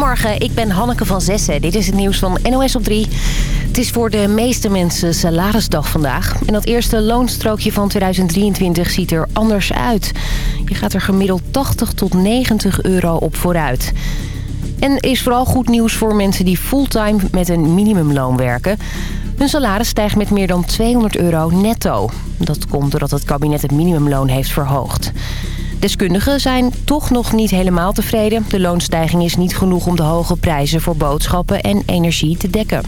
Goedemorgen, ik ben Hanneke van Zessen. Dit is het nieuws van NOS op 3. Het is voor de meeste mensen salarisdag vandaag. En dat eerste loonstrookje van 2023 ziet er anders uit. Je gaat er gemiddeld 80 tot 90 euro op vooruit. En is vooral goed nieuws voor mensen die fulltime met een minimumloon werken. Hun salaris stijgt met meer dan 200 euro netto. Dat komt doordat het kabinet het minimumloon heeft verhoogd. Deskundigen zijn toch nog niet helemaal tevreden. De loonstijging is niet genoeg om de hoge prijzen voor boodschappen en energie te dekken.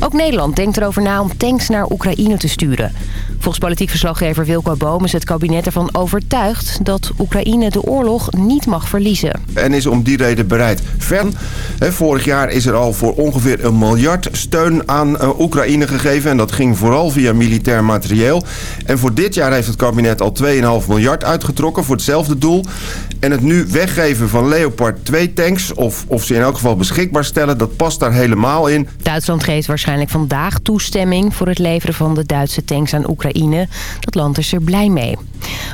Ook Nederland denkt erover na om tanks naar Oekraïne te sturen. Volgens politiek verslaggever Wilco Boom is het kabinet ervan overtuigd... dat Oekraïne de oorlog niet mag verliezen. En is om die reden bereid. Ver, vorig jaar is er al voor ongeveer een miljard steun aan uh, Oekraïne gegeven. En dat ging vooral via militair materieel. En voor dit jaar heeft het kabinet al 2,5 miljard uitgetrokken voor hetzelfde doel. En het nu weggeven van Leopard 2 tanks, of, of ze in elk geval beschikbaar stellen... dat past daar helemaal in. Duitsland geeft waarschijnlijk vandaag toestemming... voor het leveren van de Duitse tanks aan Oekraïne dat land is er blij mee.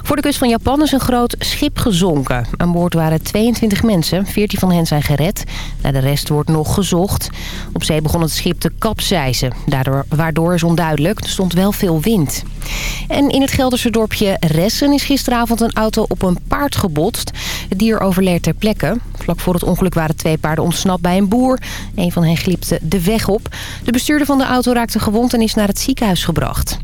Voor de kust van Japan is een groot schip gezonken. Aan boord waren 22 mensen, 14 van hen zijn gered. Naar de rest wordt nog gezocht. Op zee begon het schip te kapseizen. Daardoor, waardoor is onduidelijk, er stond wel veel wind. En in het Gelderse dorpje Ressen is gisteravond een auto op een paard gebotst. Het dier overleed ter plekke. Vlak voor het ongeluk waren twee paarden ontsnapt bij een boer. Een van hen glipte de weg op. De bestuurder van de auto raakte gewond en is naar het ziekenhuis gebracht.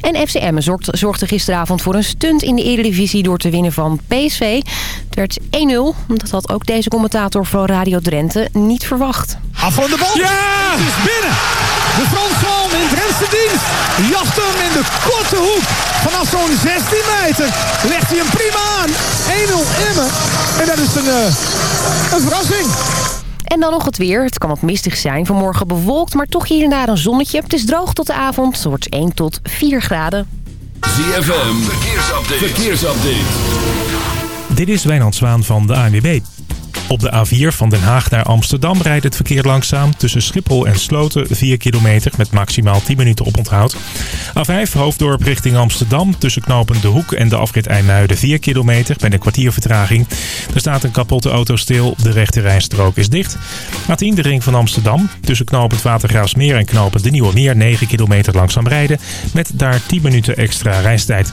En FCM zorgde gisteravond voor een stunt in de Eredivisie door te winnen van PSV. Het werd 1-0. Dat had ook deze commentator van Radio Drenthe niet verwacht. Af van de bal. Ja! Het is binnen. De Fransman in Drentse dienst. Jacht hem in de korte hoek. Vanaf zo'n 16 meter legt hij hem prima aan. 1-0 Emmen. En dat is een, uh, een verrassing. En dan nog het weer. Het kan wat mistig zijn. Vanmorgen bewolkt, maar toch hier en daar een zonnetje. Het is droog tot de avond. Het wordt 1 tot 4 graden. ZFM, verkeersupdate. verkeersupdate. Dit is Wijnand Zwaan van de ANWB. Op de A4 van Den Haag naar Amsterdam rijdt het verkeer langzaam tussen Schiphol en Sloten 4 kilometer met maximaal 10 minuten oponthoud. A5 Hoofddorp richting Amsterdam tussen knopen De Hoek en de afrit IJmuiden 4 kilometer met een kwartier vertraging. Er staat een kapotte auto stil, de rechte rijstrook is dicht. A10 de ring van Amsterdam tussen knopend Watergraafsmeer en knopend De Nieuwe Meer 9 kilometer langzaam rijden met daar 10 minuten extra reistijd.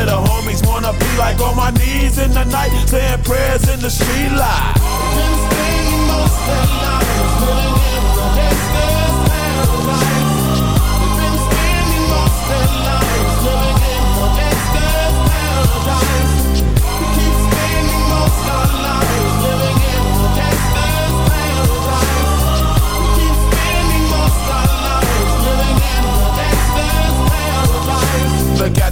The homies wanna be like on my knees in the night, saying prayers in the street light. Been staying most of the night, in the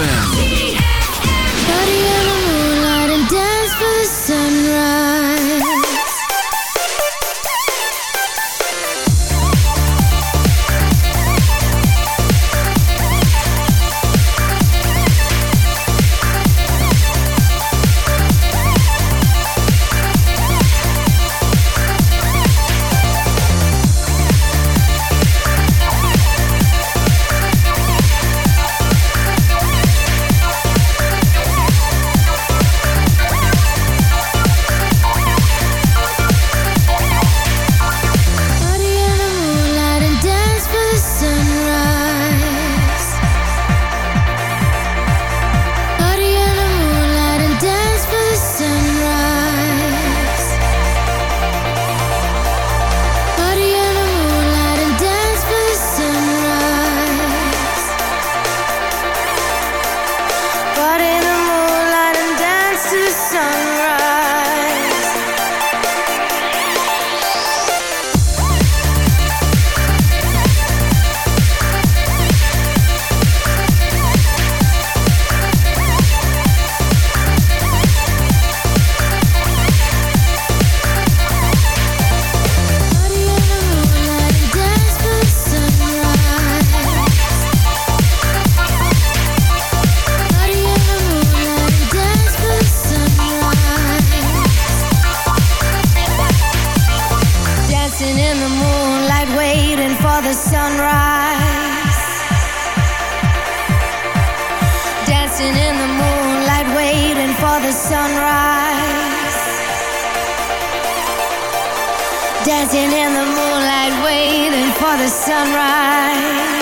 ZFM. Dancing in the moonlight, waiting for the sunrise.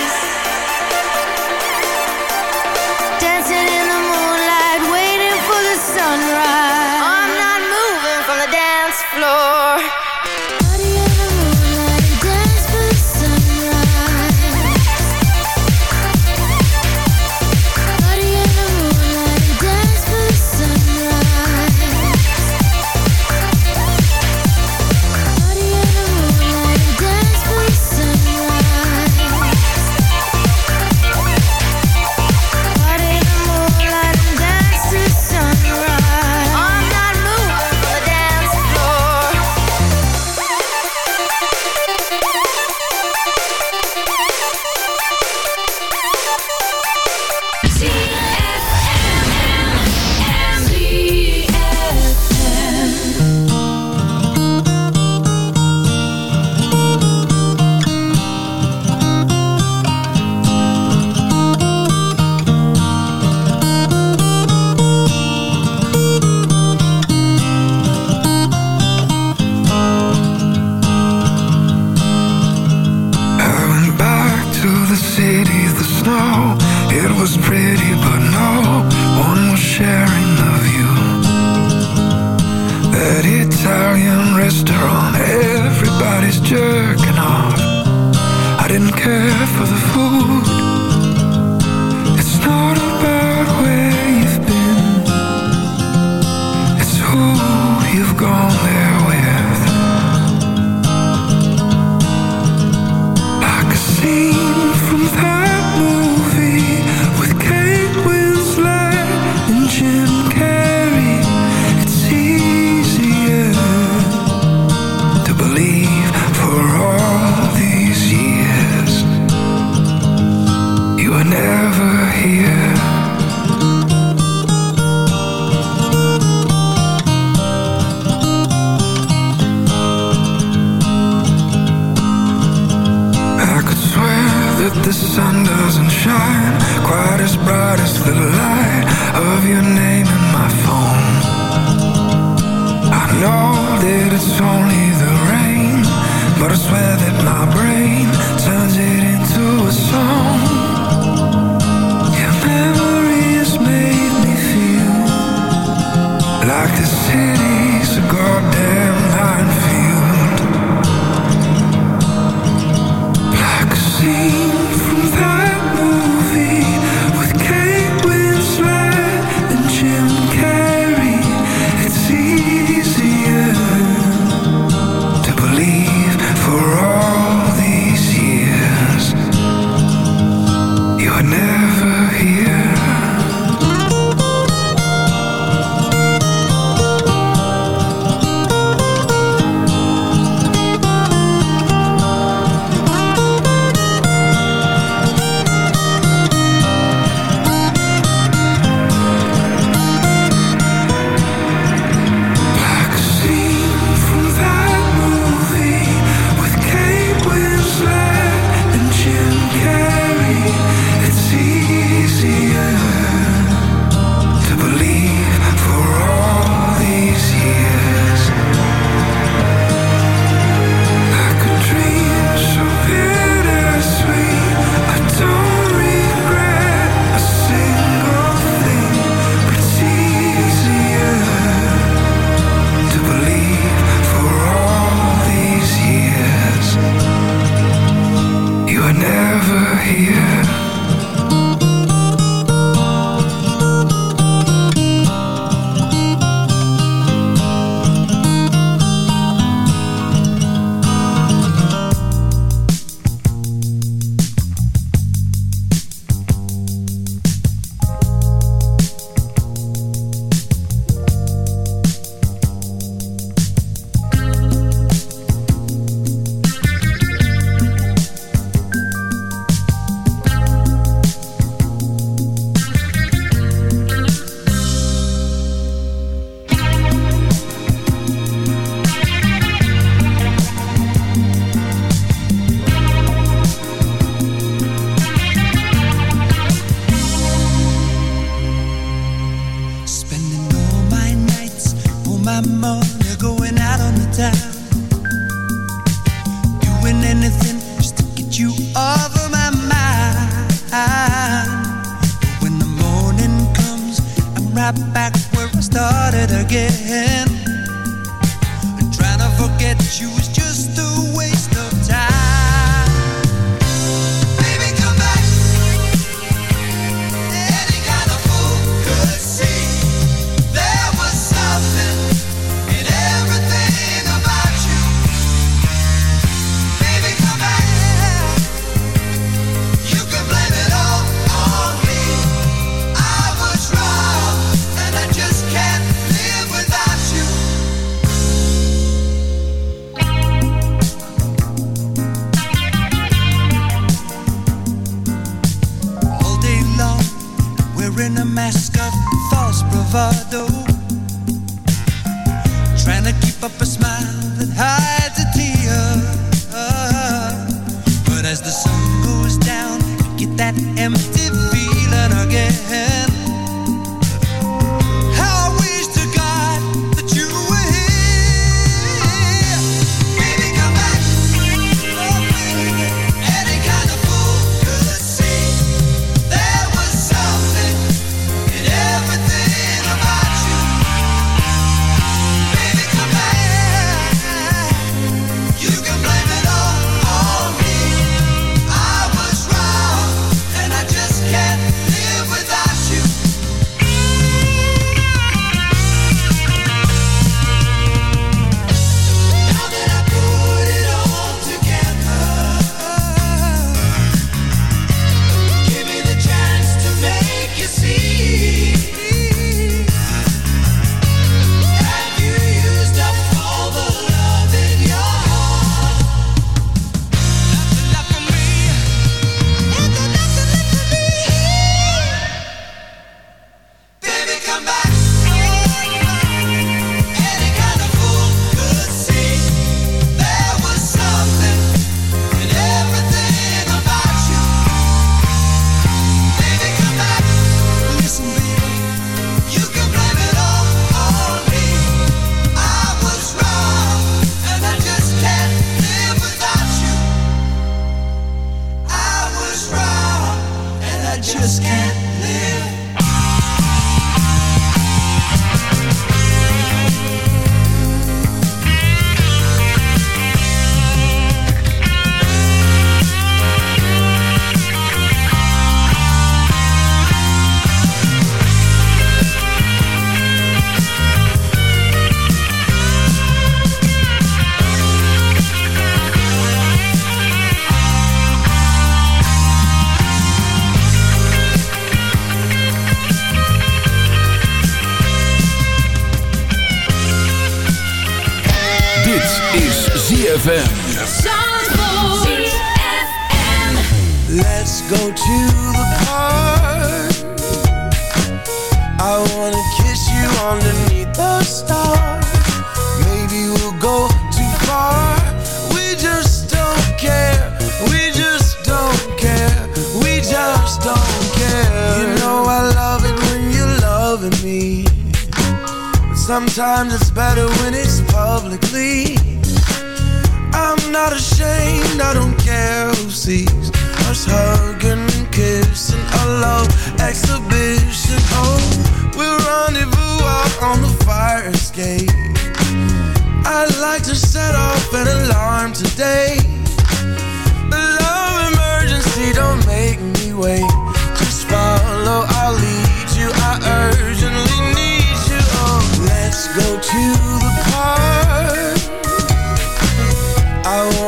I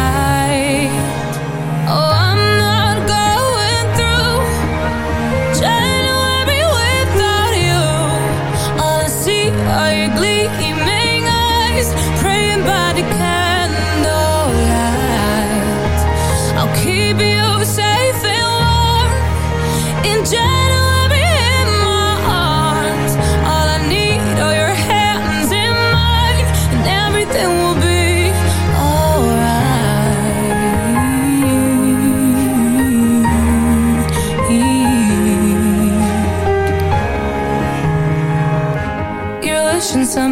Keep you safe and warm in jail.